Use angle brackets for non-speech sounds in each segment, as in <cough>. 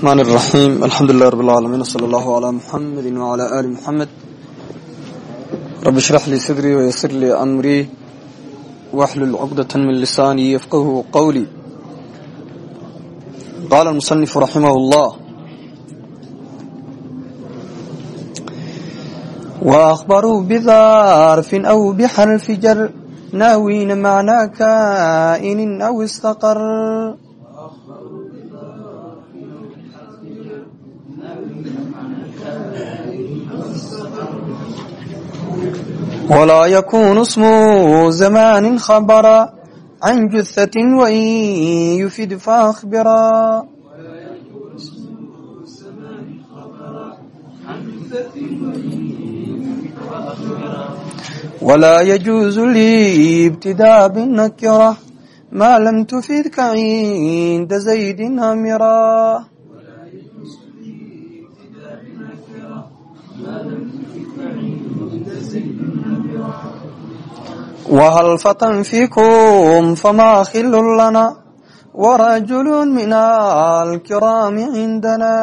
الرحمن الرحيم الحمد لله رب العالمين وصلى الله على محمد وعلى آل محمد رب اشرح لي صدري ويسر لي أمري واحلل عقدة من لساني يفقه قولي قال المصنف رحمه الله وأخبروا بظرف أو بحرف جر ناوين معنى كائن أو استقر ولا يكون اسم زمان خبرا عن جثة وإن يفد فأخبرا ولا يجوز لي ابتداء بالنكرة ما لم تفدك عند زيد أمرا ولا يجوز لي ابتداء بالنكرة ما لم وهل فتى فيكم فما خل لنا ورجل من الكرام عندنا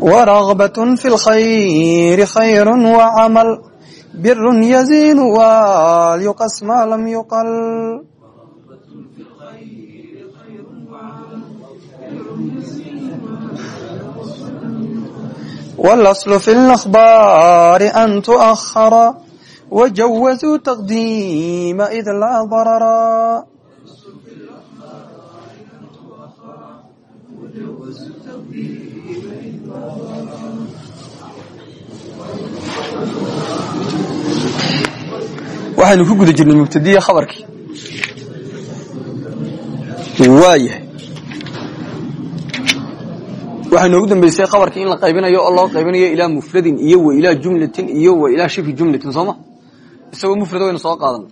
ورغبة في الخير خير وعمل بر يزين وليقس ما لم يقل والأصل في الأخبار أن تؤخر وجوزوا تقديم إذ لا ضرر waxaynu ku guda jirnay mubtadiya khabarkii waayahay waxaa noogu dambeysay khabarkii in la qaybinayo oo loo qaybinayo ilaa mufradin iyo wa ilaa jumlatin iyo wa ilaa shibhi jumlatin sooma isagoo mufrada waynu soo qaadanay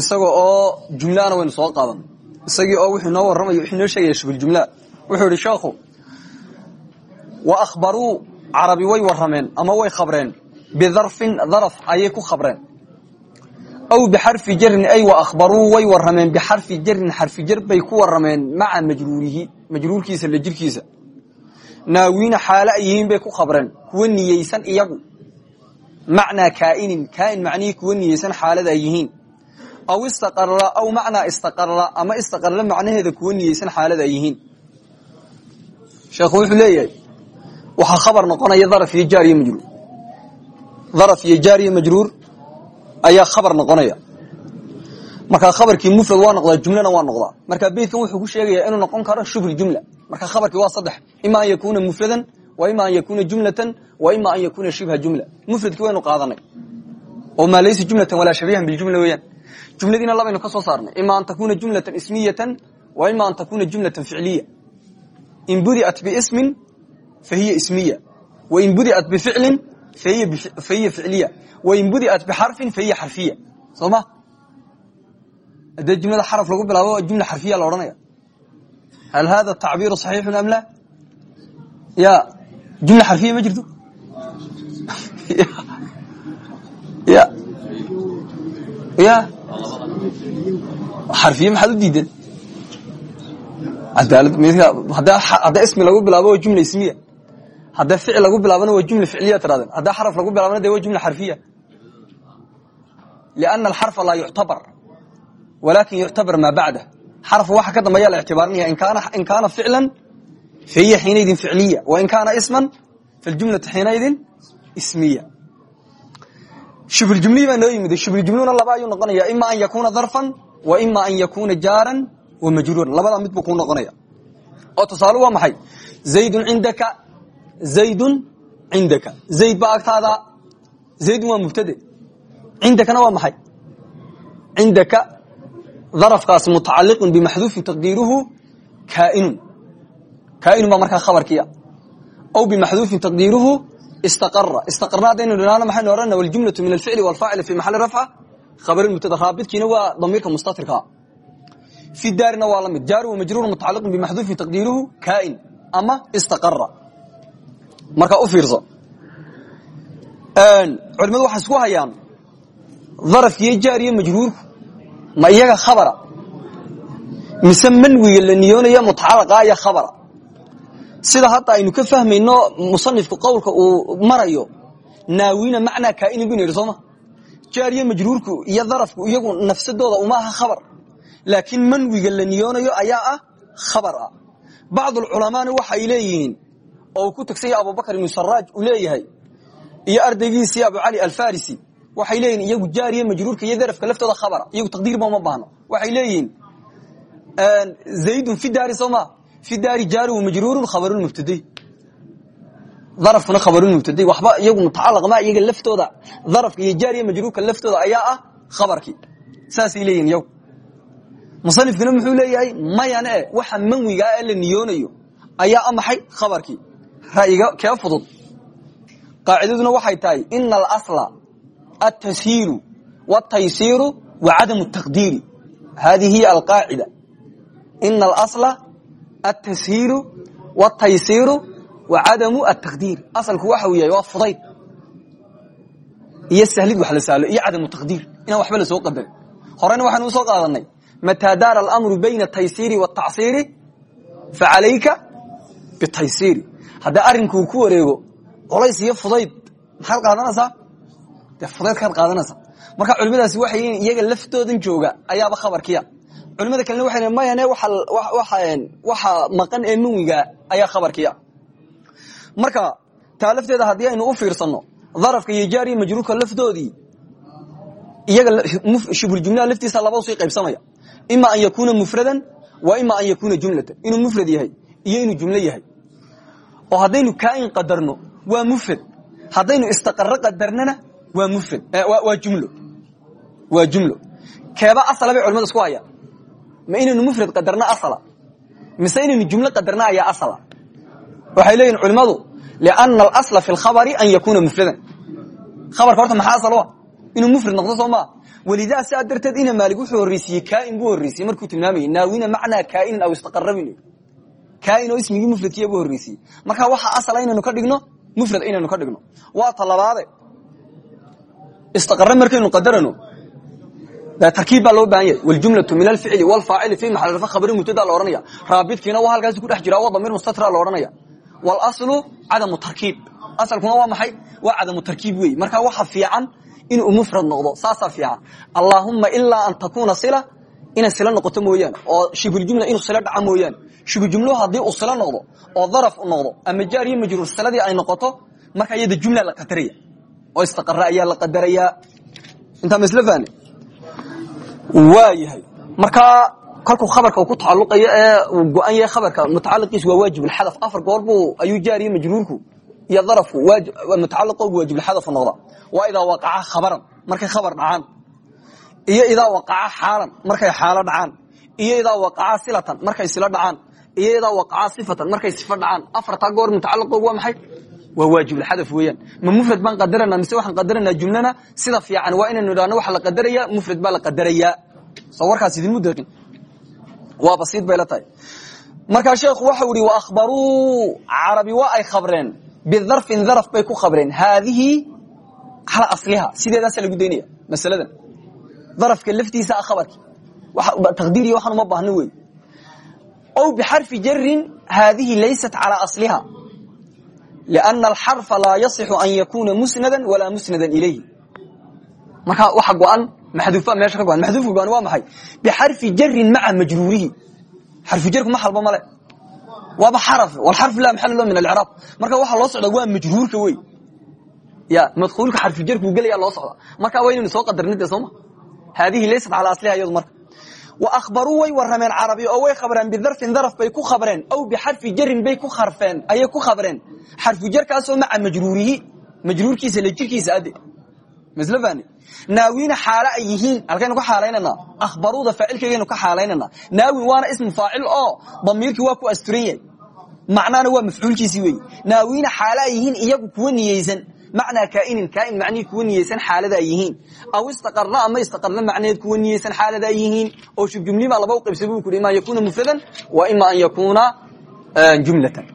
isaga oo jumlaana waynu soo qaadanay isagii oo wuxuu noo warramayo wuxuu noo sheegaya shibhuljumla wuxuu ihi sheekhu wa akhbaruu carabi way warrameen ama way khabreen. Bidarfin daraf ayay ku khabreen. Aw bixarfi jarin ay wa akhbaruu way warrameen. Bixarfi jarin xarfi jar bay ku warrameen maca majruurihi majruurkiisa la jirkiisa naawiina xaalo ay yihiin bay ku khabreen kuwa niyeysan iyagu macnaa kaainin kaain macnihii kuwa niyeysan xaalada ay yihiin aw istaqarra aw macnaa istaqarra ama istaqarra macnaheeda kuwa niyeysan xaalada ay yihiin sheekhu wuxuu leeyahay waxaa khabar noqonaya daraf iyo jaar iyo khabarkii mufrad waa noqdaa jumlana waa noqdaa markaa beytkan wuxuu ku sheegayaa inuu noqon karo shubhi jumla marka khabarkii waa saddex. Ima an yakuna mufradan wa ima an yakuna jumlatan wa ima an yakuna shibha jumla. Mufradkii waynu qaadanay. Oo maa laysa jumlatan walaa shabihan biljumla weeyaan. Jumladiina labaynu ka soo saarnay. Ima an takuna jumlatan ismiyatan wa ima an takuna jumlatan ficliya. In budiat biismin fahiya ismiya. Wain budiat bificlin fahiya ficliya. Wain budiat bixarfin fahiya xarfiya soo ma? Haddee jumlada xaraf lagu bilaabo jumla xarfiya la odhanaya hal hada tacbiiru صaxiixun am la ya jumla xarfiya ma jirto ya ya xarfiye maxaad u cadaalad haddaa ismi lagu bilaabo waa jumla ismiya haddaa ficil lagu bilaabona waa jumla ficliya tirahdeen haddaa xaraf lagu bilaabona de waa jumla xarfiya lianna alxarfa laa yuctabar walakin yuctabar maa bacdah xarafka waxa ka dambeeya la ictibaarinaya in kaana ficlan fahiya xiinaydin ficliya wain kaana isman faljumlatu xiinaydin ismiya shibhuljumlihi baa noo yimid shibhuljumluna laba ayuu noqonaya ima an yakuna darfan wa ima an yakuna jaaran wa majruuran labadaa mid buu kuu noqonaya oo tusaale waa maxay zaydun indaka zaydun cindaka zayd baa agtaada zaydun waa mubtade cindakana waa maxay cindaka darafkaas mutacaliqun bimaxduufin taqdiiruhu kaainun. Kaainun baa markaa khabarkiia aw bimaxduufin taqdiiruhu istaqara istaqarna haddaynu dhinaana maxaynu odhanna waljumlatu min alficli walfaacili fi maxali rafca. Khabar mubtada raabidkiina waa damiirka mustatirkaa fi daarina waa la mid. Jaar wa majruur mutacaliqun bimaxduufin taqdiiruhu kaain ama istaqara marka u fiirso. Culimadu waxay isku hayaan. Darafkiiyo jaariyo majruurku ma iyaga khabara? Mise manwiga la niyoonayo mutacalaqa iyo khabara? Sida hadda aynu ka fahmayno musanifku qowlka uu marayo naawina macnaa kaainin buynu yidhi sooma jaariyo majruurku iyo darafku iyagu nafsadooda uma aha khabar. Laakiin manwiga la niyoonayo ayaa ah khabar ah. Bacdulculamaana waxay leeyihiin oo uu ku tagsanya abubakar ibnu saraaj uu leeyahay iyo ardaygiisii abu cali alfarisi waxay leeyihiin iyagu jaariyo majruurka iyo darafka laftooda khabara iyagu taqdiirba uma baahno. Waxay leeyihiin zaydun fi daari sooma fi daari jaari majruurun khabarulmubtadi darafkuna khabarulmubtadi waxba iyagu mutacalaq ma iyaga laftooda darafka iyo jaariyo majruurka laftooda ayaa ah khabarkii. Saasay leeyihiin iyagu. Musanifkuna muxuu leeyahay mayane e waxa manwigaa ee la niyoonayo ayaa a maxay? Khabarkii. Ra'yiga kee fudud? Qaacidaduna waxay tahay ina alasla altashiilu wاtaysiiru wa cadamu taqdiiri hadihi hiya alqaacida ina alasla altashiilu wاtaysiiru wa cadamu ataqdiir asalku waxa uu yahay waa fudayd iyo sahlid wax la sahlo iyo cadamu taqdiir inaan waxba la soo qadarin horena waxaynu usoo qaadanay mataa daara alamru bayna ataysiiri wاtacsiiri facalayka bitaysiiri haddii arrinkuu ku wareego colays iyo fudayd maxaad qaadanaysaa dee fudaydkaad qaadanaysaa marka culimadaasi waxay yihiin iyaga laftoodan jooga ayaaba khabarkiya. Culimada kalena waxay mayane waxa maqan ee manwiga ayaa khabarkiya. Marka taa lafteeda haddii aynu u fiirsanno darafka iyo jaariya majruurka lafdoodii iyaga shibhuljumlaha laftiisa laba u sii qaybsamaya. Ima an yakuuna mufradan wa ima an yakuuna jumlatan. Inuu mufrad yahay iyo inuu jumlo yahay. Oo haddaynu kaain qadarno waa mufrad. Haddaynu istaqaro qadarnana waa mufrad waa jumlo. Waa jumlo. Keeba asala bay culimada isku hayaan. Ma inaynu mufrad qadarno asala. Mise inaynu jumlo qadarno ayaa asala. Waxay leeyihiin culimmadu liana alasla fi lkhabari an yakuuna mufradan. Khabarka horta maxaa asal u ah? Inuu mufrad noqdo soo maa walidaa sidaa darteed ina maalig wuxuu horreysiiyey kaain buu horreysiyey markuu tilmaamayay naawina macnaa kaainin aw istaqarabin kaain oo ismigii mufradkiya buu horreysiyey marka waxa asala inaynu ka dhigno mufrad inaynu ka dhigno. Waa talabaade istaqare markaynu qadarano tarkiib baa loo baahan yahay wljumlatu min alficli wlfaacili fi maxal rafa khabri mubtada la ohanaya raabidkiina waa halkaasi ku dhex jira waa damiir mustatra la ohanaya wاlaslu cadamu tarkiib asalkuna waa maxay waa cadamu tarkiib wey marka waxa fiican inuu mufrad noqdo saasaa fiican allaahuma ilaa an takuna sila inay sila noqoto mooyaane oo shibhuljumla inuu sila dhaca mooyaane shibhujumluhu haddii uu sila noqdo oo daraf u noqdo ama jaar iyo majruur siladii ay noqoto marka iyada jumla la oo istaqara ayaa la qadarayaa. Intaa ma isla fahne waa yahay. Markaa kolkuu khabarka uu ku tacaluqayo ee uu go-an yahay khabarka mutacaliqiisu waa waajibulxadaf afar goor buu ayuu jaariye majruurku iyo darafku mutacaliqoogu waajibulxadafu noqda waa idaa waqaca khabaran markay khabar dhacaan. Iyo idaa waqaca xaalan markay xaalo dhacaan. Iyo idaa waqaca silatan markay silo dhacaan. Iyo idaa waqaca sifatan markay sifo dhacaan. Afartaa goor mutacaliqoogu waa maxay waa waajibulxadaf weeyaan. Ma mufrad baan qadarana mise waxaan qadarana jumlana? Sida fiican waa inaynu idhahno waxa la qadaraya mufrad baa la qadarayaa. Soo warkaas idinmu deeqin waa basiid bay la tahay. Markaa sheekhu waxau ihi wa akhbaruu carabi waa ay khabreen. Bidarfin daraf bay ku khabreen. Haadihi calaa asliha. Sideedaasa lagu daynaya masaladan. Darafka laftiisa a khabarki. Taqdiiriya waxaan uma baahno wey ow bixarfi jarin haadihi laysat calaa asliha لأن الxرفa laa yaصح an yakuna musنada walaa musنada ilayh marka waxa go-an maxduufa meesha ka goan maxduufka goan waa maxay bxarفi jarin maca majruurihi xarfu jarku ma halba male waaba xarف wlxarف la maxal lo min alcraab marka waxa loo socda waa majruurka wey ya madkuulka xarfu jarku gelaya loo socda marka waa inaynu soo qadarnide sooma haadihi laysat calaa asliha iyadu marka waahbaruu way warameen carabi oo way khabreen bidarfin daraf bay ku khabreen aw bixarfi jarin bay ku kharfeen ayay ku khabreen xarfu jarkaasoo maca majruurihi majruurkiisa la jirkiisa ade masl fahni naawiina xaalo ay yihiin halkaynu ka xaalaynanaa akhbaruuda faacilkaygaynu ka xaalaynanaa naawin waana ismu faacil oo damiirkii waa ku asturan yahay macnaana waa mafcuulkiisii wey naawiina xaalo ay yihiin iyagu kuwa niyeysan macnaa kaainin kaain macnihii kuwa niyeysan xaalada ay yihiin. Aw istaqarna ama istaqarna macneed kuwa niyeysan xaalada ay yihiin. Oo shubjumlibaa laba u qaybsay bu ku ima an yakuna mufradan wa ima an yakuna jumlatan.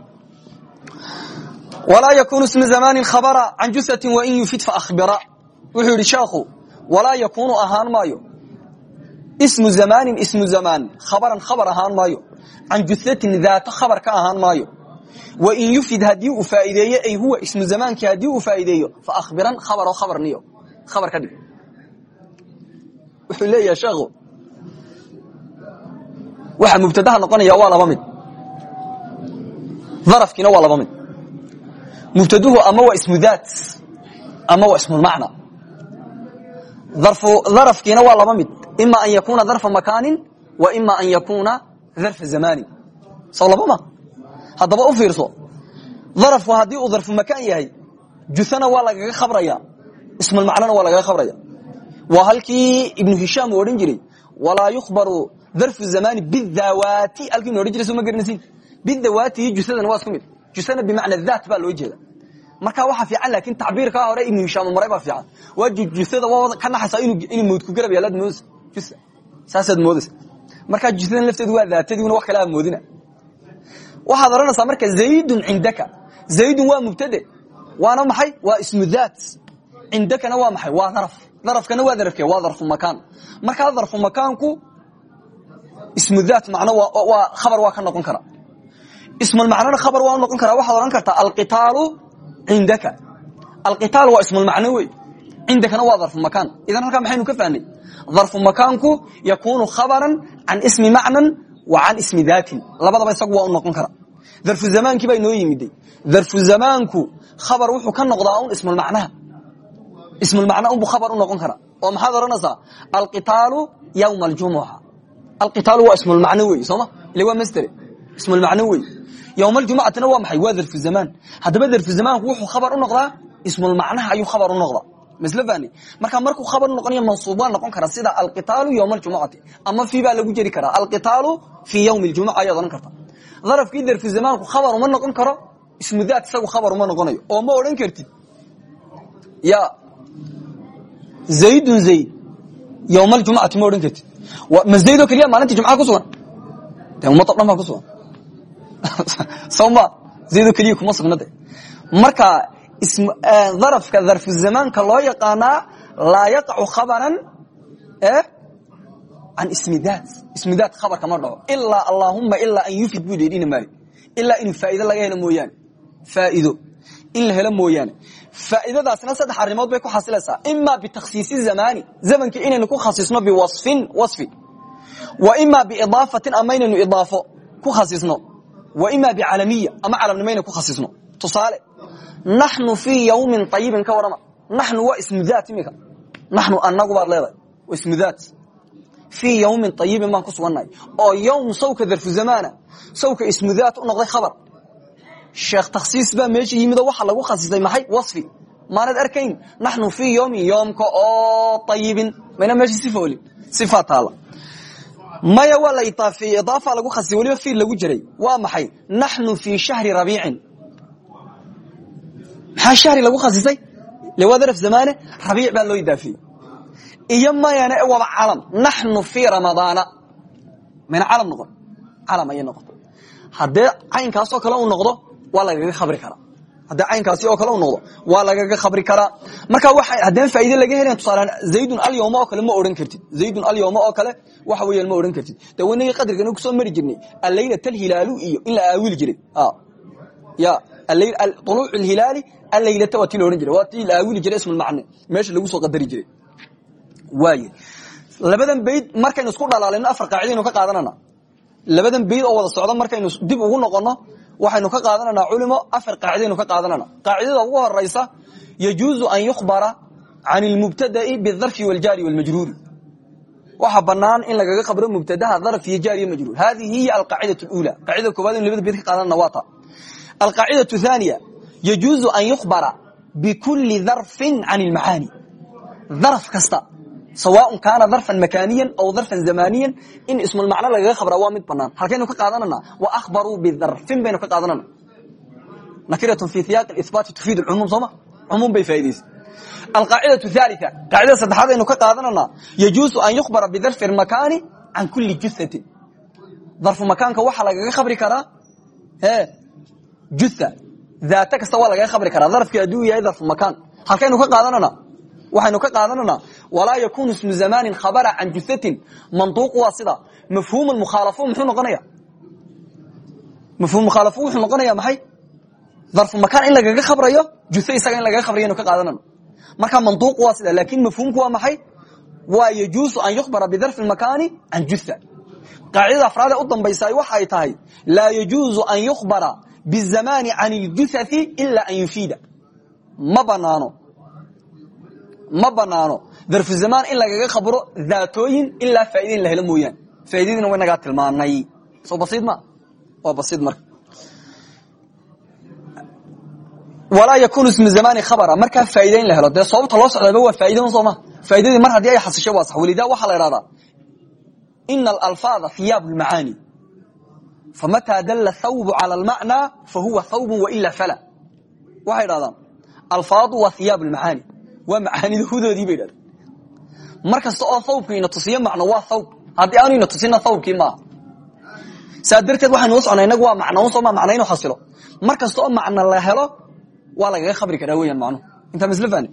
Walaa yakunu isma zamani khabara can jusatin wain yufid faahbira wuxuu yidhi sheekhu walaa yakuunu ahaan maayo. Ismu zamaanin ismu zamaan khabaran khabar ahaan maayo. Can juhatin daato khabar ka ahaan maayo wain yufid haddii uu faa'iideeyo ay huwa ismu zamaankii haddii uu faa'iideeyo fa akhbiran khabaro khabarniyo khabar ka dhig. Wuxuu leeyahay sheekhu waxa mubtadaha noqonaya waa laba mid. Darafkiina waa laba mid. Mubtaduhu ama waa ismu daat ama waa ismulmacna darafkiina waa laba mid. Ima an yakuuna darfa makaanin wa ima an yakuuna darfa zamaanin soo laba ma haddaba u fiirso darafku haddii uu darfu makaan yahay juhana waa lagaga khabraya. Ismulmacnona waa lagaga khabraya. Waa halkii ibnu hishaam uu jiray walaa yukhbaru darfu zamani bidawaati halkii inu jiray soo ma garanaysiin bidawaati iyo jusadana waa isku mid. Jusana bimacna baa loo jeeda marka waxaa fiican laakiin tacbiirkaa hore ibnu hishaam maray baa fiican. Waa jusada ka naxaysaa inuu mawdku garab yaalaad moodaysa. Jusa saasaad moodaysa. Markaa jusadan lafteedu waa daatadiina wax kale moodina waxaad odhanaysaa marka zaydun cindaka zaydun waa mubtade waana maxay? Waa ismu daat cindakana waa maxay? Waa daraf. Darafkana waa darafke. Waa darfu makaan markaa darfu makaanku ismu daat macno waa khabar waa ka noqon kara. Ismulmacnona khabar waa u noqon karaa waxaad odhan kartaa alqitaalu cindaka alqitaal waa ismulmacno wey. Cindakana waa darfu makaan idan halkaa maxaynu ka fahnay darfu makaanku yakuunu khabaran can ismi macnan wa can ismi daatin labadaba isagu waa u noqon kara darfu zamaankii baa inoo yimiday darfu zamaanku khabar wuxuu ka noqdaa un ismulmacnaha ismulmacna unbu khabar u noqon kara oo maxaad odhanaysaa alqitaalu ywma aljumuca alqitaalu waa ismulmacno wey sooma ile waa masdere ismulmacno wey ywma aljumucatina waa maxay? Waa darfu zamaan. Haddaba darfu zamaanku wuxuu khabar u noqdaa ismulmacnaha ayuu khabar u noqdaa. Masl fani marka markuu khabar noqonayo mansuub waa noqon kara sida alqitaalu ywma aljumucati ama fii baa lagu jeri karaa. Alqitaalu fii ywmi ljumuca ayaad odhan karta darafkii darfu zamaanku khabar uma noqon karo ismu daat isagu khabar uma noqonayo. Oo ma odhan kartid? Ya zaydun zayd ywma aljumucati ma odhan kartid? Ma zayd oo keliya maalinta jumcada ku sugan? De ummaddo dhan baa ku sugan? <laughs> Soma zaydoo keliya kuma sugna de marka darafka darfu zamaanka loo yaqaanaa laa yaqacu khabaran can ismi daat. Ismi daat khabar kama dhaco ilaa allaahuma ilaa an yufid buu dheedhina maali. Ilaa inuu faa'ido laga helo mooyaane. Faa'ido in helo mooyaane. Faa'iidadaasna saddex arrimood bay ku xasilaysaa. Ima bitakhsiisi zamaani. Zamankii inaynu ku khasisno biwasfin wasfi. Wa ima biidaafatin ama inaynu idaafo ku khasisno. Wa ima bicalamiya ama calamnimo inaynu ku khasisno. Tusaale naxnu fii yawmin ayibin ka warrama. Naxnu waa ismu daat imika baad leedahay. Ismu daat fii yawmin ayibin baan ku sugannahay oo yowm sawka darfu zamaana sawka ismu daat u noqday khabar sheekh takhsiis baa meesha yimidoo waxa lagu khasisay maxay wasfi maanad arkayn naxnu fii yowmin yoomka oo ayibin mayna meesha sifa olin sifaa taala maya waa la idaafeeyey idaafa lagu khasisay weliba fiil lagu jiray waa maxay naxnu fii shahri rabiicin maxaa shahri lagu khasisay le waa daraf zamaane rabiic baa loo idaafeeyey iyo mayana waba calam. Naxnu fii ramadaana mayna calam noqon. Calam ayay noqon. Haddee caynkaasoo kale uu noqdo waa lagaga khabri karaa. Haddee caynkaasi oo kale u noqdo waa lagaga khabri karaa. Marka haddeen faaide laga helayn tusaalean zaydun alyawma oo kale ma odhan kartid. Zaydun alyawma oo kale waxa weeyaan ma odhan kartid. De wanagii qadrigan ku soo mari jirnay. Allaylat alhilaalu iyo in la aawili jiray ya uluuc alhilaali allaylata waa tii la odhan jiray. Waa tii la aawili jiray ismulmacne meesha lagu soo qadari jiray waaye labadan bayd markaynu isku dhalaalino afar qaacidaynu ka qaadanana. Labadan bayd oo wada socda markaynu dib ugu noqono waxaynu ka qaadananaa culimo afar qaacidaynu ka qaadanana. Qaacidada ugu horaysa yajuuzu an yukhbara can ilmubtada'i bidarfi waljaari walmajruuri waxa banaan in lagaga khabro mubtadaha darf iyo jaar iyo majruur. Hadihi hiya alqaacidatu lula qaacidada koobaad in labada bayd ka qaadanana waa ta. Alqaacidatu thaniya yajuuzu an yukhbara bikulli darfin can ilmacaani darf kasta sawaaun kaana darfan makaaniyan aw darfan zamaaniyan in ismulmacno lagaga khabraa waa mid banaan halkaynu ka qaadanana wa ahbaruu bidarfin baynu ka qaadanana nakiratun fi iyaaq ibaati tufiid cumuum sooma cumuum bay faaidaysay alqaacida haali qaacidada saddexaad aynu ka qaadanana yajuusu an yukhbara bidarfi makaani can kuli jusatin darfu makaanka waxaa lagaga khabri karaa jusa daat kasta waa lagaga khabri karaa darfki hadduu yahay darfu makaan halkaynu ka qaadanana waxaynu ka qaadananaa walaa yakunu ismu zamanin khabara can juhatin manduuqu waa sida mafhuum mukhaalafo muxuu noqonaya mafhum mukhaalafo wuxuu noqonaya maxay darfu makaan in lagaga khabrayo juhe isaga in lagaga khabrayo inu ka qaadanano marka manduuq waa sida laakin mafhuumku waa maxay waa yajuusu an yukhbara bidarfi makaani can juha qaacidada afraad ee u dambaysa waxay tahay laa yajuuzu an yukhbara bizamani can iljuhai ila an yufiida ma banaano ma banaano darfu zamaan in lagaga khabro daatooyin ilaa faaida in la helo mooyaan. Faaidadiina wa nagaa tilmaanay. Soo basiid ma? Waa basiid marka. Walaa yakunu ismu zamani khabara. Markaa faaida in la helo. Dee sababta loo socdaaba waa faaidon sooma faaidadii mar haddii ay xasisho waa sax. Walida waxaa la idhahdaa ina alalfaada hiyaab lmacaani famataa dalla thawbu cala almacnaa fa huwa thawbun waila fala. Waxay idhahdaan alfaadu waa hiyaab lmacaani waa macaanida hudoodii bay idhahdeen mar kasta oo thawbku ina tusiyo macno waa thawb. Haddii aanu ina tusina thawbkii maaha saa darteed waxaynu u socnaa inagu waa macnoon sooma macna inu xasilo. Mar kasta oo macno la helo waa lagaga khabri karaa weyan macnuhu intaa masl fahni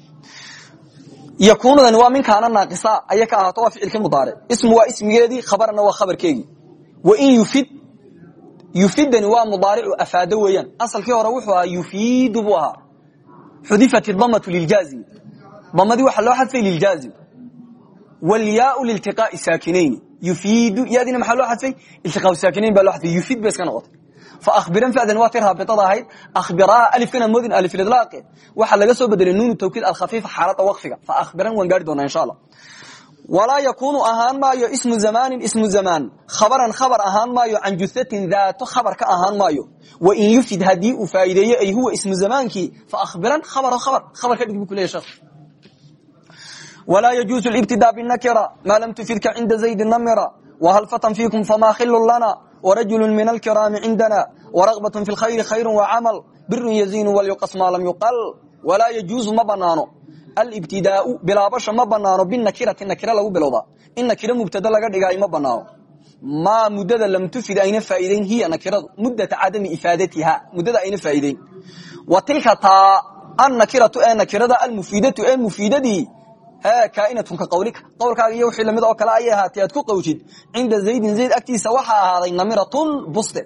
yakuunadani waa min kaana naaqisa ayay ka ahaato waa ficilkii mudaaric ismu waa ismigeedii khabarna waa khabarkeegii wain yufid yufidani waa mudaaricu afaado weeyaan. Asalkii hore wuxuu ahaa yufiidu buu ahaa. Xudifat damatu liljaazim damadii waxaa loo xadfay liljaazim wlyaau liltiqaai saakinayn yufiidu yadina maxaa loo xadfay iltiqaa saakinayn baa loo adfay yufid bay iska noqotay fabiran fadan waa tir raabitada ahayd abiraa alifkana modin alifidlaaqe waxaa laga soo bedelay nuunu tawkiid alkhafiifa xaalada waqfiga fabiran waan gaari doonaa insha allah walaa yakunu ahaan maayo ismu zamanin ismu zamaan khabaran khabar ahaan maayo can juhatin daato khabar ka ahaan maayo wain yufid haddii uu faa'ideeyo ay huwa ismu zamaankii fabiran khabaro khabar khabar ka dhig bu kuleya sheekh walaa yajuusu libtidaa binakira maa lam tufidka cinda zaydi namira whal fatan fiikum fama khilu lana wrajulu min alkiraami cindana wragbat fi lkhayri khayru wacamal birun yaziinu walyuqas maa lam yuqal walaa yajuuzu ma banaano alibtidaau bilaabasha ma banaano binakirati nakira lagu bilowdaa in nakiro mubtada laga dhigaayo ma banaano maa muddada lam tufid ayna faa'iideyn hiya nakiradu muddata cadami ifaadatiha muddada ayna faa'iideyn wa tilka taa annakiratu ee nakirada almufiidatu ee mufiidadii kaainatun ka qawlika qowlkaaga iyo wixii la mid oo kale ayay ahaatay aad ku qawjid. Cinda zaydin zayd agtiisa waxaa ahaaday namiratun buste.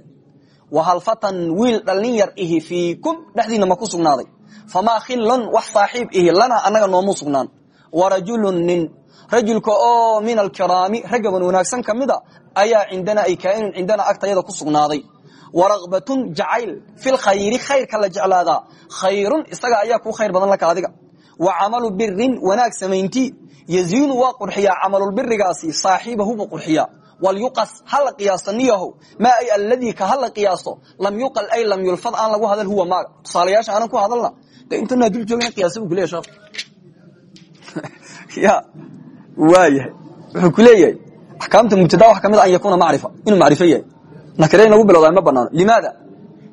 Wahalfatan wiil dhallin yar ihi fiikum dhexdiina ma ku sugnaaday. Famaa khilon wax saaxiib ihi lana annaga noomu sugnaan. Warajulun nin rajulka oo min alkiraami raggaban wanaagsan ka mida ayaa cindana ay kaainun cindana agtayada ku sugnaaday. Waragbatun jacayl filkhayri khayrka la jeclaadaa. Khayrun isaga ayaa kuu khayr badan laka adiga wa camalu birin wanaag samaynti yaziinu waa qurxiyaa camalulbirigaasi saaxiibahu buu qurxiyaa. Walyuqas hala qiyaaso niyahow. Maa ay alladii ka hala qiyaaso? Lam yuqal ay lam yulfad aan lagu hadal huwa maaga. Tusaalayaasha aanan ku hadalna de intanaa dul joogna qiyaasa bu kuleya sheekh ya waayahay <laughs> wuxuu ku leeyahay axkaamta mubtada wax ka mid an yakuuna macrifa inuu macrifo yahay. Nakire in lagu bilowdaa ma banaano limaada?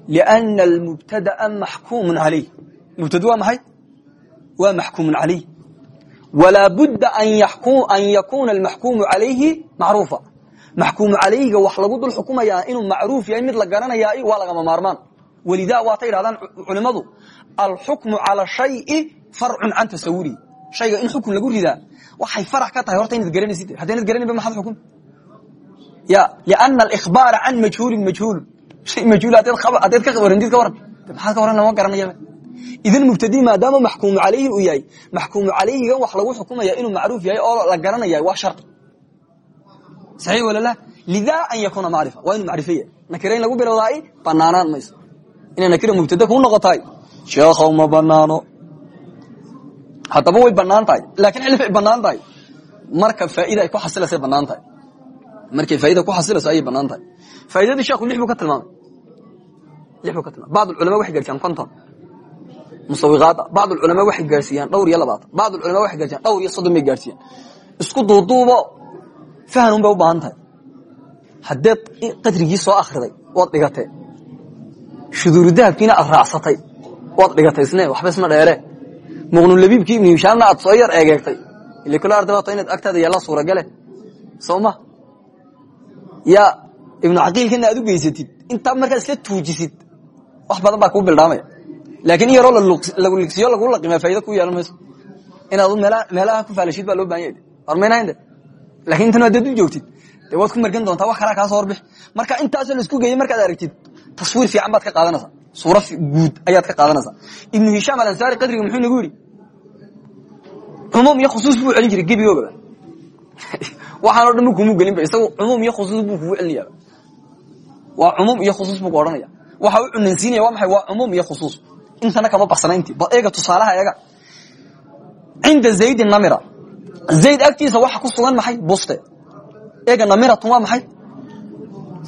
Liana almubtadaa maxkuumun calayh mubtadu waa maxay waa maxkuumu calayh walaa budda an yakuuna almaxkuumu calayhi macruufa maxkuumu calayhiga wax lagu dul xukumayaa inuu macruuf yahay mid la garanayaa waa lagama maarmaan. Walidaa waatay idhahdaan culimmadu alxukmu cala shayi farcun can tasawurihi shayga in xukun lagu ridaa waxay farax ka tahay horta inaad garanaysid. Haddaynad garanayba maxad xukun? Ya liana alikhbaara can majhuulin majhuulun shay majhuul haddayd ka warantid ka waran maxaad ka waran lama garanayaba idan mubtadi maadaama maxkuumu calayhi uu yahay. Maxkuumu calayhigan wax lagu xukumaya inuu macruuf yahay oo la garanaya waa shar saxiix walala lidaa an yakuuna macrifa. Waa inuu macrifo yahay nakira in lagu bilowdaay banaanaan mayso. Inay nakira mubtada kuu noqotahay. Sheekhow ma banaano haddaba way bannaan tahay. Laakiin xilli bay bannaan tahay. Marka faaida ay ku xasilasay bannaan tahay. Markay faaida ku xasilayso ayay bannaan tahay. Faaidadii sheekhu lix buu ka tilmaamay. Lix buu ka tilmamay bacd culama waxay gaarsiiyaan konton musawiqaada bacd culamaa waxay gaarsiiyaan dhowr iyo labaatan bacd culamaa waxay gaarsiyan dhowr iyo soddon bay gaarsiiyaan. Isku duuduubo fahanun bay u baahan tahay. Haddeed qadrigii soo akhriday waad dhigatee shuduuru dahabkiina aad raacsatay waad dhigatay isne waxba isma dheere. Muqnulabiibkii ibnu hishaamna aad soo yar eegeegtay ile kula ardabaato inaad agtaada yeelaa suuragale soo ma? Ya ibnu caqiilkana aad u geysatid. Intaa markaad isla tuujisid wax badan baa kuu bildhaamaya laakiin in yaroo lagu ligsiyo lagu laqima faaida ku yeelan mayso. Inaad meelaha ku faalashid baa loo baahan yahay. Hormaynayn de laakiin intan haddaad u joogtid de ku margan doontaa wax kalaa kaa soo horbix marka intaasoo la isku geeyey markaad aragtid taswiir fiican baad ka qaadanaysaa. Suura guud ayaad ka qaadanaysaa. Ibnu hishaam alansaari qadriga muxuu nagu yidhi cumuum iyo khusuus buu celin jiray gebigoogaba <laughs> waxaan o dhan bu kumu gelinba isagu cumuum iyo khusuus buu kugu celinayaa waa cumuum iyo khusuus buu ku waxa u cunansiinaya waa maxay? Waa cumuum iyo khusuus intana kama baxsana intii bal eega tusaalaha eega. Cinda zaydin namira. Zayd agtiisa waxa ku sugan maxay? Buste. Eega namiratun waa maxay?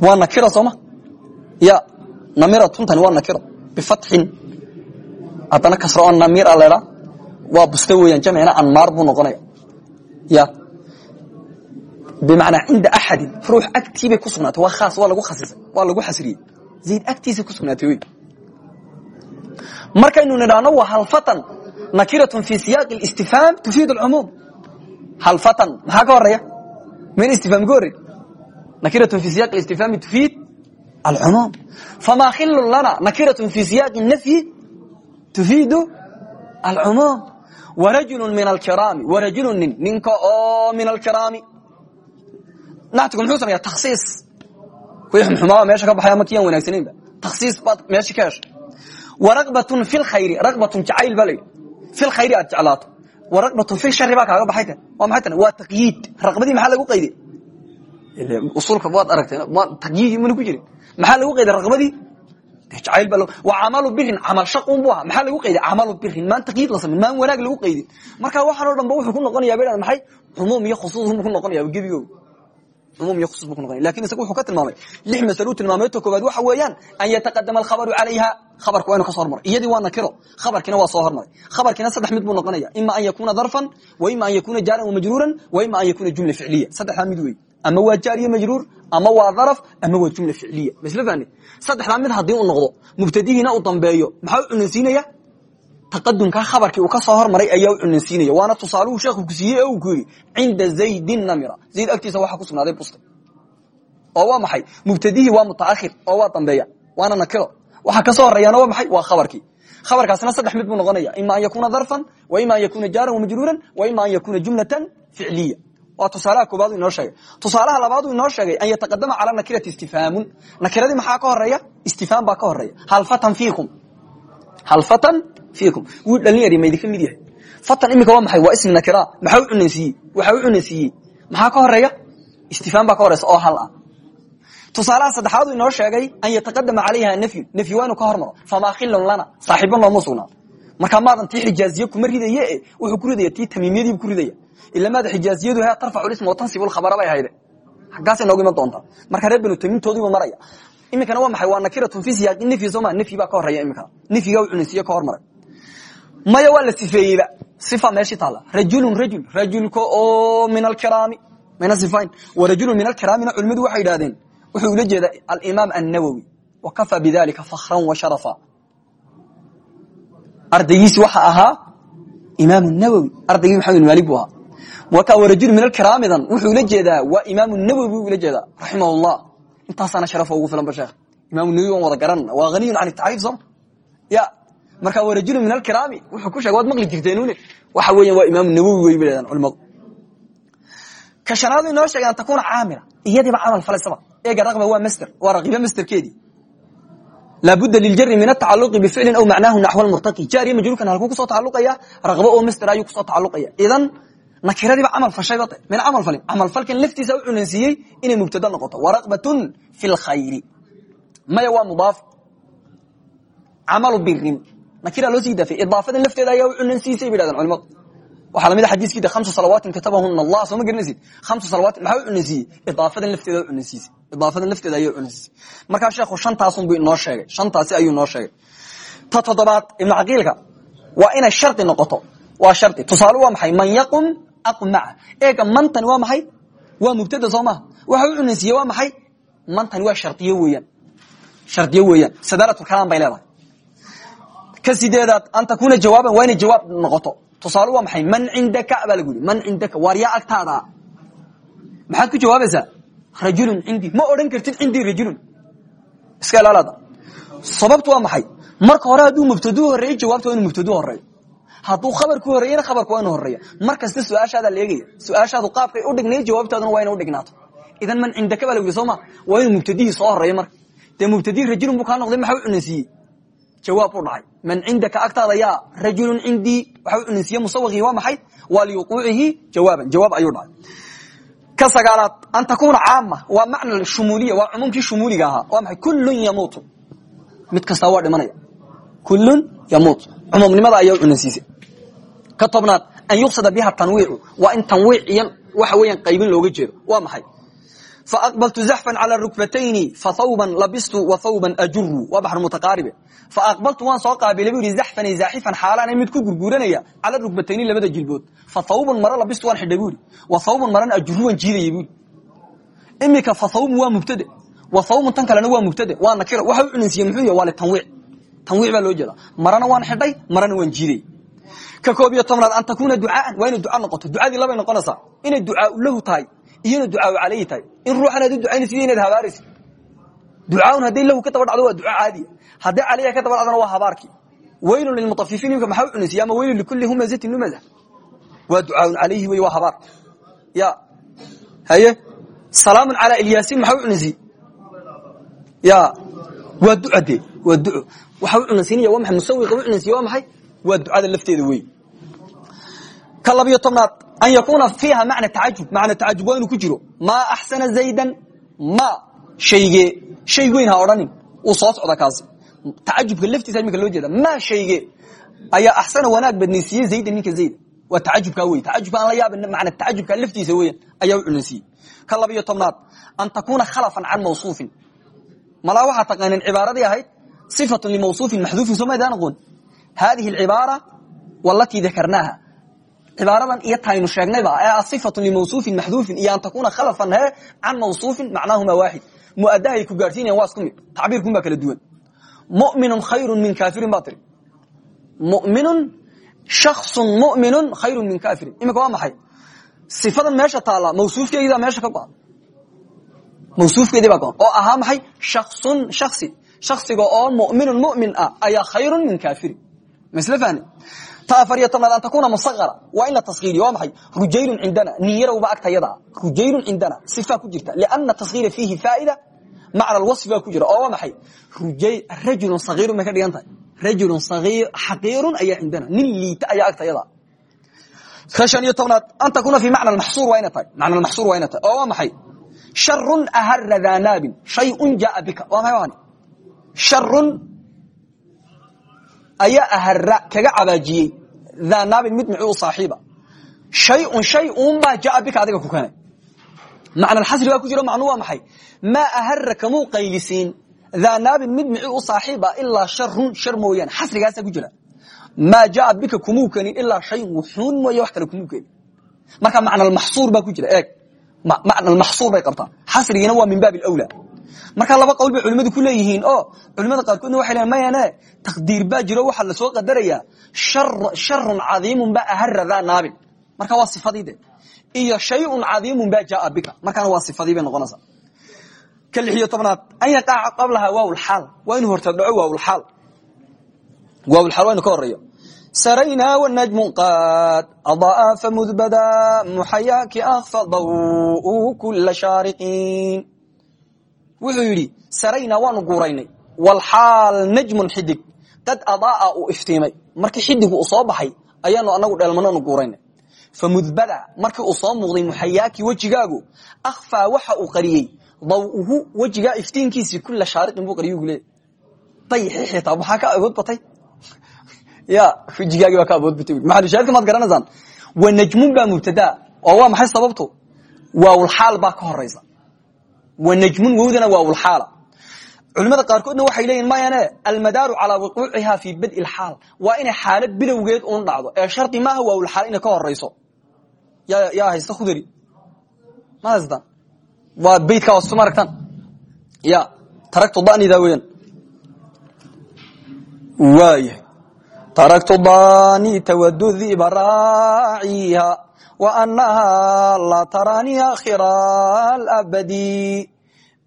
Waa nakira sooma ya namiratuntan waa nakira. Bifatxin haddana kasro oo namira ledhaa waa buste weeyaan jamcina anmaar buu noqonaya. Ya. Bimacnaa cinda axadin ruux agtiibay ku sugnaatay. Waa khaas waa lagu khasisay waa lagu xasriyey zayd agtiisa ku sugnaatay wey markaynu nidhaahno waa halfatan nakiratun fi siyaaqi istifhaam tufiid alcumuum halfatan maxaa ka horreeya mayna istifhaam ka nakiratun fi siyaqi istifhaami tufiid alcumuum famaa khilun lana nakiratun fi siyaaqi nafyi tufiidu alcumuum warajulu min alkiraami warajulu nin ninka oo min alkiraami nactigu muxuu sameeya takhsiis kuwii xumxumaaba meesha ka baxay ama kiyaan wanaagsanaynba takhsiis baad meesha ka heshay waraqbatun fi lkhayri raqbatun jacayl baa layidhi fi lkhayri aad jeclaato. Waraqbatun fi shari baa kaaga baxay tan waa maxay tan? Waa taqyiid. Raqbadii maxaa lagu qayday? Usulka waad aragtay taqyiid mana ku jirin. Maxaa lagu qayday raqbadii? Jacayl baa wa camalu birin camal shaqun bu ahaa. Maxaa lagu qayday? Camalu birin maan taqyiid la samayn maan wanaag lagu qaydin. Marka waxaan o dhan ba wuxuu ku noqonayaa bay maxay? Cumuum iyo khusuus buu ku noqonaya gebigo umuum iyo khusus bu ku noqonaya laakiin isaga wuxuu ka tilmaamay lix masalo tilmaamay to koobaad waxa weeyaan an yataqadama alkhabaru calayha khabarka waa inu ka so hormaray iyadii waa nakiro khabarkiina waa soo hormaray khabarkiina saddex mid buu noqonaya ima an yakuna darfan wa ima an yakuna jaaran wamajruuran wa ima an yakuna jumla ficliya saddexdaa mid wey ama waa jaar iyo majruur ama waa daraf ama waa jumla ficliya masla fahne saddexdaa mid haddii uu noqdo mubtadihiina uu dambeeyo maxaa u cunansiinaya taqadumka khabarkii uu ka soo hormaray ayaa u cunansiinaya waana tusaaluhu sheekhu ku siiyey oo uu ku yidhi cinda zaydin namira. Zayd agtiisa waxaa ku sugnaaday buste oo waa maxay? Mubtadihii waa mutaakhir oo waa dambeeya. Waana nakiro. Waxa ka soo horeeyana waa maxay? Waa khabarkii. Khabarkaasina saddex mid buu noqonaya. Ima an yakuna darfan wa ima an yakuna jaaran wamajruuran wa ima an yakuna jumlatan ficliya. Waa tusaalaha koobaad inoo sheegay. Tusaalaha labaadu inoo sheegay an yataqadama cala nakirati istifhaamun. Nakiradii maxaa ka horreeya istifhaam baa ka horreeya halfatan fiikum halfatan fiikum wuu dhalin yari maydinka mid yahay fatan imika waa maxay waa ismi nakira maxaa u cunansiiyey waxaa u cunansiiyey maxaa ka horreeya istifhaam baa ka horeysa oo hal ah tusaalaha saddexaadu inoo sheegay an yataqadama calayha nafyu nafyi waa inu ka hormaro famaa khilun lana saaxiibo nooma sugnaa markaa maadan tii xijaaziye kuma ridaye e wuxuu ku ridaya tii tamiimiyadiibu ku ridaya ila maada xijaaziyadu he tarfacu isma watansibu lkhabara bay hayde xaggaasay noogu iman doontaa marka reer banu tamiimtoodiibu maraya iminkana waa maxay? Waa nakiratun fi siyaaqi nafyi sooma nafyi baa ka horreeya iminkana nafyigaa u cunansiiye ka hormaray maya waa la sifa meeshii taalla. Rajulun rajul. Rajulka oo min alkiraami mayna sifayn. Wa rajulun min alkiraamina culimmadu waxay idhahdeen wuxuu ula jeedaa alimaam annawowi wa kafaa bidalika fakhran wa sharafa. Ardaygiisi waxa ahaa imaam nawowi ardaygii maxamed maalik buu ahaa? Wa rajul min alkiraamidan wuxuu ula jeedaa. Waa imaam nawowi ula jeedaa. Raximah llah intaasaana sharafa ugu filan ba sheekh imaam nawowi waan wada garanana waa haniyun can tacriif sooma ya marka wa rajulu min alkiraami wuxuu ku sheegay waad maqli jirteenune waxa weeyaan waa imaam nawowi wey bay leedaan culimadu. Ka shanaadu inoo sheegay an takuuna caamila iyadiiba camal falaysaba eega raqba waa master waa raqiba masterkeedii laabudda liljari min atacaluqi bificlin aw macnaahu naxw lmurtaqi jaariya majruurkan halkuu ku soo tacaluqaya raqbo oo master ayuu ku soo tacaluqaya idan nakiradiiba camal fashay bate min camal falin camal falkan laftiisa u cunansiiyey inay mubtada noqoto. Waraqbatun fi lkhayri maya waa mudaaf. Camalu birin nakira loo sii daafay. Idaafadan lafteeda ayaa u cunansiisay bay dhahdeen culimadu waxaa la mid a xadiiskiida khamsu salawaatin katabahuna allah soo ma garanaysid khamsu salawaatin maxaa u cunansiiyey idaafadan lafteeda cunansiisay idaafadan lafteeda ayaa u cunansiisay markaa sheekhu shantaasunbuu inoo sheegay. Shantaasi ayuu inoo sheegay. Ta toddobaad ibnu caqiilka waa inay shardi noqoto. Waa shardi tusaale waa maxay? Man yaqum maca eega mantani waa maxay waa mubtada soo maha waxa u cunansiiye waa maxay mantani waa shardiyo weeyaan shardiyo weeyaan sadaaratulkalaam bay leedahay ka sideedaad an takuuna jawaaban waa inay jawaab noqoto tusaale waa maxay man cindaka baa lagu yidhi man cindaka waar yaa agtaada maxaad ku jawaabaysaa rajulun cindii ma odhan kartid cindii rajulun iska ilaalaada sababtu waa maxay marka hore hadduu mubtadu horeeyo jawaabta waa inu mubtadu horeeyo hadduu khabarku horreeyana khabarku waa inu horreeya mar kasta su'aashaadaa la eegaya su'aashaadu qaabkay udhignay jawaabtaaduna waa ina udhignaato idan man cindaka baa lagu soo ma waa inuu mubtadihii soo horreeya marka. Dee mubtadihii rajulun buu kaa noqday maxaa u cunansiiyey jawaab u dhacay. Man cindaka agtaada yaa rajulun cindii waxa u cunansiiye musawaqii waa maxay? Waa liwuquucihi jawaaban. Jawaab ayuu dhacay. Ka sagaalaad an takuuna caama waa macna shumuuliya waa cumuumkii shumuuliga ahaa. Waa maxay? Kullun yamuutu. Mid kastaa waa dhimanaya. Kullun yamuut cumuumnimada ayaa u cunansiisay ka tobnaad an yuqsada biha tanwiicu. Waa in tanwiic iyo waxa weeyaan qaybin looga jeedo. Waa maxay? Faaqbaltu zaxfan cala rukbatayni fathawban labistu wa thawban ajuru waa baxr mutaqaaribe. Faaqbaltu waan soo qaabilay buu yihi zaxfani zaaxifan mid ku gurguuranaya cala rukbatayni labada jilbood. Fa thawban maro labistu waan xidhay wa thawban marana ajuru waan jiidayay buu yihi imika fa thawban waa mubtade. Wa thawban tan kalena waa mubtade. Waa nakira waxa u cunansiiye muxuu yahay waa litanwiic tanwiic. Baa loo jeeda marana waan xidhay marana waan jiidayay ka koob iyo tobnaad an takuuna ducaaan waa inay duca noqoto. Ducadii labay noqonaysaa inay ducaau lahu tahay iyona ducaau calayhi tahay. In ruuxan aad u ducaynaysa iyo inaad habaaraysa ducaaun hadday lahu ka daba dhacdo waa duca caadiya hadday calayha ka daba dhacdona waa habaarkii. Weylun lilmutafifiin imka maxaa u cunaysiya ama weylun likulli humazatin lumaza waa ducaaun calayhi wey waa habaar. Ya. Haye. Salaamun calaa ilyaasin maxaa u cunaysiye ya. Waa duca dee. Waa duco waxa u cunaysiinaya waa maxay? Musawiqa u cunaysiye waa maxay waa ducada lafteeda wey ka labayo tobnaad an yakuuna fiiha macna taajub macna taajub waa inuu ku jiro maa axsana zaydan? Ma. Hayge shay weyn ha odhanin uu soo socda kaasi. Taajubka laftiisa iminka loo jeeda maa shayge ayaa axsana wanaag badnaysiiye zaydan ninka zayd. Waa taajubka wey taajubka aan la yaabin macna taajubka laftiisa weyan ayaa u culinsiiyey ka labayo tobnaad an takuuna khalafan can mawsuufin. Malaa waxaa taqaanin cibaaradii ahayd sifatun limawsuufin maxduufin soo maydaan aqoon? hadihi cibaara walatii dakarnaaha cibaaradan iyo taaynu sheegnayba ee asifatu limawsuufin maxduufin iyo an takuuna khalafan he can mawsuufin macnaahuma waaxid muadahay ku gaarsiinayan waa isku mid tacbiirkun baa kala duwan muminun khayru min kaafirin baa tiri muminun shakhsun muminun khayru min kaafirin iminka waa maxay sifadan meesha taalla mawsuufkeedaa meesha ka go-an mawsuufkeedii baa go-an oo ahaa maxay shaksun shaksi shaksiga oo muminun mumin ah ayaa khayrun min kaafirin masl fahni ta afar iyo tobnaad an takuna musaqara waa in la taskiiriyo waa maxay? Rujaylun cindana niyarowba agtayada rujaylun cindana sifaa ku jirta. Liana taskiira fiihi faa'ida macna alwasfi baa ku jira. Oo waa maxay? Rajulun sagiirun bay ka dhigan tahay. Rajulun xaqiirun ayaa cindana nin liita ayaa agtayada shan iyo tobnaad an takuna fi macna maxsuur waa ina tahay. Macna maxsuur waa ina tahay. Oo waa maxay? Sharun ahara daa naabin. Shayun jaaa bika. Waa waani sharun ayaa ahara kaga cabaajiyey. Daa naabin mid micuu saaxiiba. Shayun shay unbaa jaa bika adiga ku keenay. Macna xasri baa ku jiro macnuu waa maxay? Maa ahara kamuu qaylisiin daa naabin mid mici u saaxiiba ilaa sharun shar mooyaane. Xasrigaasaa ku jira. Maa jaa bika kumuu kenin ilaa shay wuxuun mooye wax kale kumuu kenin marka macnalmaxsuur baa ku jira eeg. Macnalmaxsuur bay qabtaa xasrigiina waa min baab alawlaa marka laba qowl bay culimadu ku leeyihiin oo culimada qaarkoodna waxay leeyiin mayane taqdiir baa jiro waxaa la soo qadarayaa. Sharun cadiimun baa ahara daa naabin. Marka waa sifadii iyo shayun cadiimun baa jaaa bika. Markaana waa sifadii bay noqonaysaa. Ka tobnaad. An yaqaaca qablaha waawlxaal waa inuu horta dhaco waawlxaal waawlxaal waa inu ka horeeyo saraynaa wanajmun qaad adaa famudbada muxayaaki akfadaw kula shaariqiin wuxuu yidhi saraynaa waanu guuraynay. Walxaal najmun xidig. Qad adaaa uu iftiimay. Markii xidigu uu soo baxay ayaanu anagu dheelmanoonu guuraynay. Famudbada markii uu soo muuqday muxayaaki wejigaagu akhfaa waxa uu qariyey. Daw'uhu wejigaa iftiinkiisii kula shaariqin buu qariyugu leey dayixi xitaa maxaa ka awood batay? <laughs> Ya wejigaagii baa ka awood batay. Maxalushaahidka maad garanaysaan wa najmun baa mubtadaa oo waa maxay sababtu? Waawlxaal baa ka horaysa wa najmun wowdana waawlxaala culimada qaarkoodna waxay leeyihiin mayane almadaaru calaa wuquuciha fii badi lxaal waa inay xaalad bilowgeed uun dhacdo. Ee shardi maaha waawlxaal inay ka horayso yaa haysta khudari ma haystaan? Waa beytka waa suma aragtaan ya taraktu danida weyan waayahay taraktu dani tawadu dhiba anaha laa tarani akhira labadi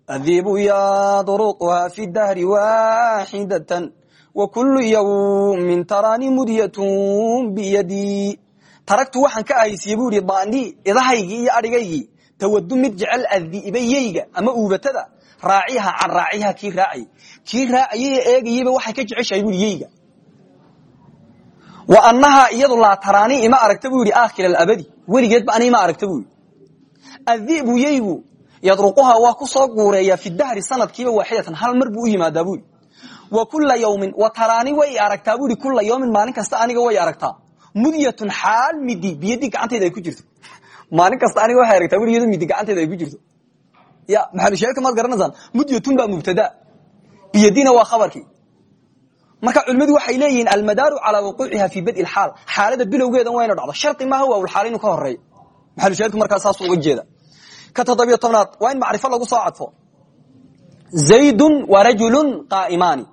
adibu yadruquha fi dahri waaxidatan wa kullu yawmin taraani mudyatun biyadii taragtu waxaan ka ahaysiye bu ihi daanii idahaygii iyo adhigaygii tawadu mid jecel adiibayeyga ama uubatada raaciha can raaciha kii raacayay kii raacayay eegayeyba waxay ka jeceshahay bui yeyga wa annahaa iyadu laa taraanii weligeedba ani ima aragta bu yidhi. Adibu yeygu yadruquhaa waa ku soo guureeyaa fi dahri sanadkiiba waaxidatan hal mar buu u yimaadaa wa kula yawmin wa taraani way aragtaa bui kula yawmin maalin kasta aniga way aragtaa. Mudyatun xaal midi biyadii gacantayda ay ku jirto. Maalin kasta aniga waxay aragtaa iyado midi gacantayda ay ku jirto. Ya maxalushaahidka maad garanaysaan mudyatun baa mubtada. Biyadiina waa khabarkii marka culimmadu waxay leeyihiin almadaaru calaa wuquuciha fi badi xaal xaalada bilowgeedan waa ina dhacdo. Shardi maaha waawlxaal inuu ka horeeyo maxalushaahidku markaa saasuu uga jeeda ka toddobiyo tobnaad waa in macrifo lagu soo cadfo. Zaydun wa rajulun qaa'imaani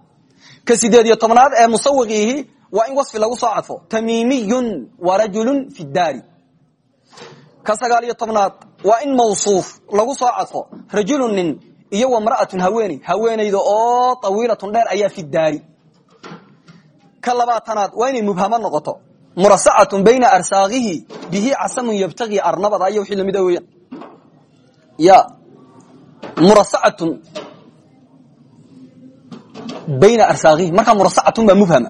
ka sideed iyo tobnaad ee musawiqiihi waa in wasfi lagu soo cadfo. Tamiimiyun wa rajulun fi daari ka sagaal iyo tobnaad waa in mawsuuf lagu soo cadfo. Rajulun nin iyo wa mra'atun haweeney. Haweenayda oo tawiilatun dheer ayaa fi daari ka labaatanaad waa inay mubhamo noqoto. Murasacatun bayna arsaakihi bihi casamun yabtagii arnabada iyo wixii lamida weeyaan. Ya murasacatun bayna arsaakihi markaa murasacatun baa mubhama.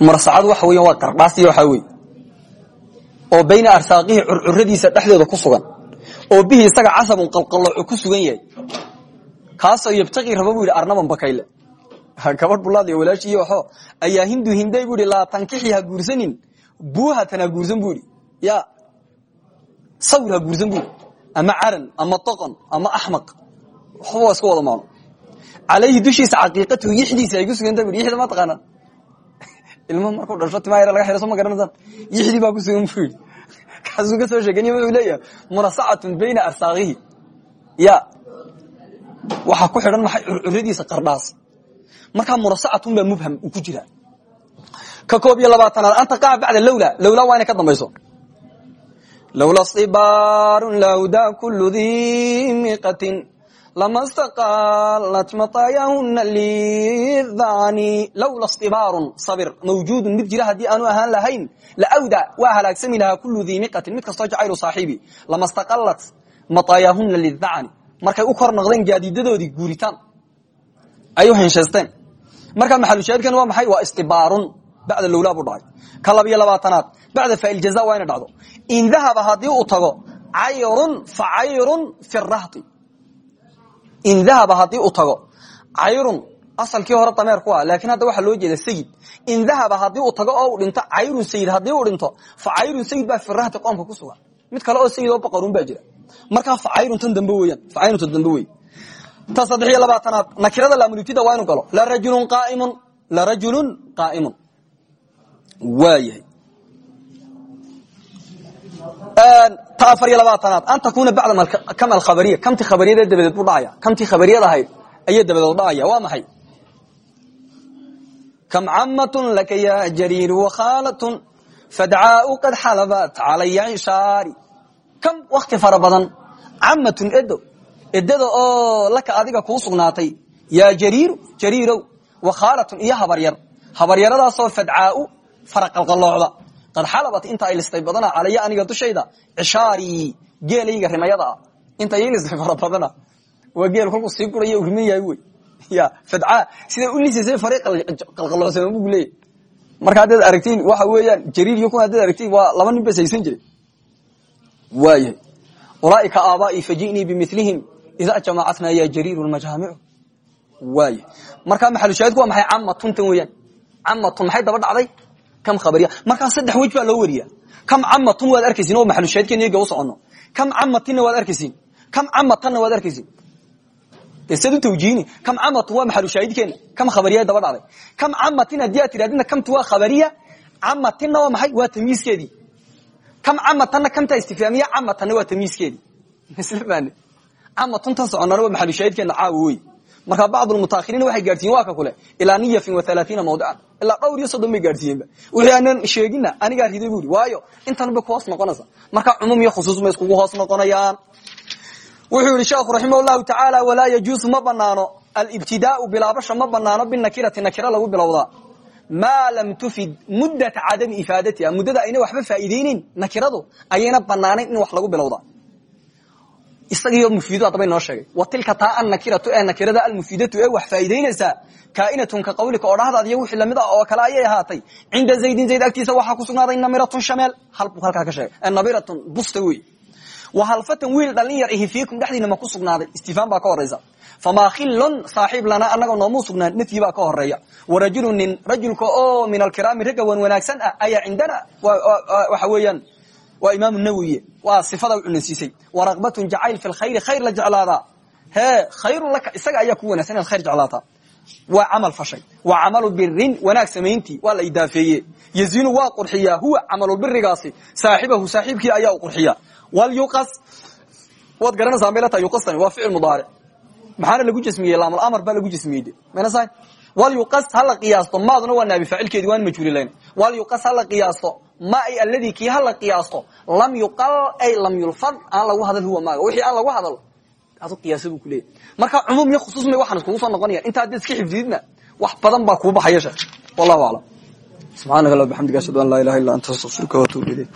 Murasacadu waxa weyan waa qardhaasiy waxaa wey oo bayna arsaakihi curcuradiisa dhexdooda ku sugan. Oo bihi isaga casabun qalqaloco ku sugan yahay kaasoo yabtaqii raba bu yidhi arnaban bakayle gabadh bulaad iyo walaashii waxo ayaa hindu hinday bu yidhi laa tankixi ha guursanin buuhatan ha guursan bu yidhi ya sawir ha guursan bu yidhi ama caran ama toqon ama axmaq waxba waa iska wada maano calayhi dushiisa caqiiqatuhu yixdiisa ay ku suganta bu yixda ma taqaanaan ilmo markuu dhasho timaa yar laga xiro soo ma garanaysaan yixdii baa ku sugan bu yidhi kaasuu ka soo sheeganya wuxuu leeyahay munasacatun bayna arsaakihi ya waxaa ku xidhan maxay curcuradiisa qardhaas markaa murasacatun baa mubham uu ku jira. Ka koob iyo labaatanaad anta qaca bacda lowla lowla waa inay ka dambayso. Lowla stibaarun lawda kulu di miqatin lama staqalat mataayahuna lidani lowla stibaarun sabir mawjuudun mid jira haddii aanu ahaan lahayn laawda waa halaagsami lahaa kulu dii miqatin mid kastoo jacaylu saaxiibi. Lama staqalat mataayahuna lidacni markay u kor noqdeen gaadiidadoodii guuritaan ay u henshaysteen markaa maxalushaahidkan waa maxay? Waa istibaarun. Bacda lowlaa buu dhacay. Ka labiyo labaatanaad bacda faa'il jaza waa ina dhacdo. In dahaba haddii uu tago cayrun fa cayrun fi rahti in dahaba haddii uu tago cayrun asalkii hore dameer ku ah laakiin hadda waxaa loo jeeda sayid in dahaba haddii uu tago oo uu dhinto cayrun sayid haddii uu dhinto fa cayrun sayid baa fi rahti qoomka ku sugan. Mid kale oo sayid oo baqarun baa jira markaa facayruntan dambe weeyaan facayrunta dambe wey ta saddex iyo labaatanaad nakirada laamulibtida waa inu galo. Larajulun qaaimun larajulun qaa'imun. Waa yahay ta afar iyo labaatanaad an takuna bacda kam alkhabariya kamti khabariyada dabadeed buu dhacaya. Kamtii khabariyad ahayd ayay dabadeed dhacaya. Waa maxay? Kam camatun laka ya jariiru wakhaalatun fadcaau qad xalabat calaya cishaari kam wakti fara badan edo edada oo laka adiga kuu sugnaatay yaa jariiru jariirow wakhaalatun iyo habaryar habaryaradaasoo fadcaau fara qalqaloocda qad xalabat inta ay listay badana calaya aniga dushayda cishaarii geelayga rimayada ah. Inta ii listay fara badana geel kolku sii guraya u riman yahay ya fadcaa siday u lisisay fari qalqaloocsan bugu leeyahy marka haddaad aragtiin waxa weeyaan jariir iyo kun haddaad aragtiin waa laba nin bas haysan jiray waayahay ulaaika aabaa'i faji'nii bimilihim idaa jamacatnaa ya jariiru majaamicu waayahay markaa maxalushaahidku waa maxay camatuntan weeyaan? Camatun maxay daba dhacday? Kam khabariya. Markaa saddex wej baa loo wariya kam camatun waad arkaysin oo maxalushaahidkeena iyaga u soconno. Kam camatinna waad arkaysin kam camatanna waad arkaysin dee sad u tawjiihini. Kam camatun waa maxalushaahidkeena kam khabariya daba dhacday. Kam camatin haddii aad tidhahdina kamtu waa khabariya. Camatinna waa maxay? Waa tamyiiskeedii kam camatanna kamta istifaamiya camatanna waa tamyiiskeedii <laughs> isla faane camatuntan soconana waa maxalushaahidkeena caawa wey markaa bacd mutaahiriina waxay gaadhsiiyen waa ka kule. Ilaa niyafin wa alaaiina mawdican ilaa dhowr iyo soddon bay gaadhsiiyeenba wixii aanan sheegina anigaa riday buri waayo intan bay ku hoos noqonaysa. Markaa cumuum iyo khusuus ma iskugu hoos noqonayaan. Wuxuu yihi sheekhu raximah llahu tacaala walaa yajuusu ma banaano alibtidaau bilaabasha ma banaano binakirati nakira lagu bilowdaa maa lam tufid muddata cadami ifaadatiha muddada ayna waxba faa'iideyneyn nakiradu ayayna banaanayn in wax lagu bilowda isagiyo mufiidu haddaba inoo sheegay wa tilka taa annakiratu ee nakirada almufiidatu ee wax faa'iideynaysaa kaainatun ka qawlika oo dhahdaad iyo wixii la mid ah oo kale ayay ahaatay cinda zaydin zayd agtiisa waxaa ku sugnaaday namiratun shameel hal buu halkaa ka sheegay nabiratun busta wey wahalfatan wiil dhalin yar ihi fiikum dhexdiina ma ku sugnaaday? Istifaan baa ka horaysa famaa khilon saaxiib lana annaga noomuu sugnaan nafyi baa ka horreeya warajulu nin oo min alkiraami ragga wan wanaagsan ah ayaa waxa weeyaan waa imaam nawiye waa sifada u cunansiisay waraqbatun jacayl fi lkhayri khayr la jeclaadaa hee khayrun laka isaga ayaa ku wanagsan khayr jeclaataa waa camal fashay. Waa camalu birin wanaag samayntii waa la idaafeeye yazinu waa qurxiyaa huwa camalubirigaasi saaxibahu saaxiibkii ayaa u waad garanaysaa may la tahay yuqasani waa ficil mudaaric maxaana lagu jasmiyey laamulamar baa lagu jasmiyey mayna sahay? Walyuqas hala qiyaasto maaduna waa naabi faacilkeedi waan majhuulilayn walyuqas hala qiyaasto ma ay alladii kii hala qiyaasto lam yuqal ay lam yulfad aan lagu hadal huwa maaga. Wixii aan lagu hadal adu qiyaasa buu kuleeyahy marka cumuum iyo khusuus may waxaan iskugu soo noqonayaan inta haddaad iska xifdididna wax badan baa kuu baxaya sheekh wallahu aclam subxaanaka allah bixamdiga ashhadu an laa ilaha illa anta astaghfiruka wa atuubu ilayk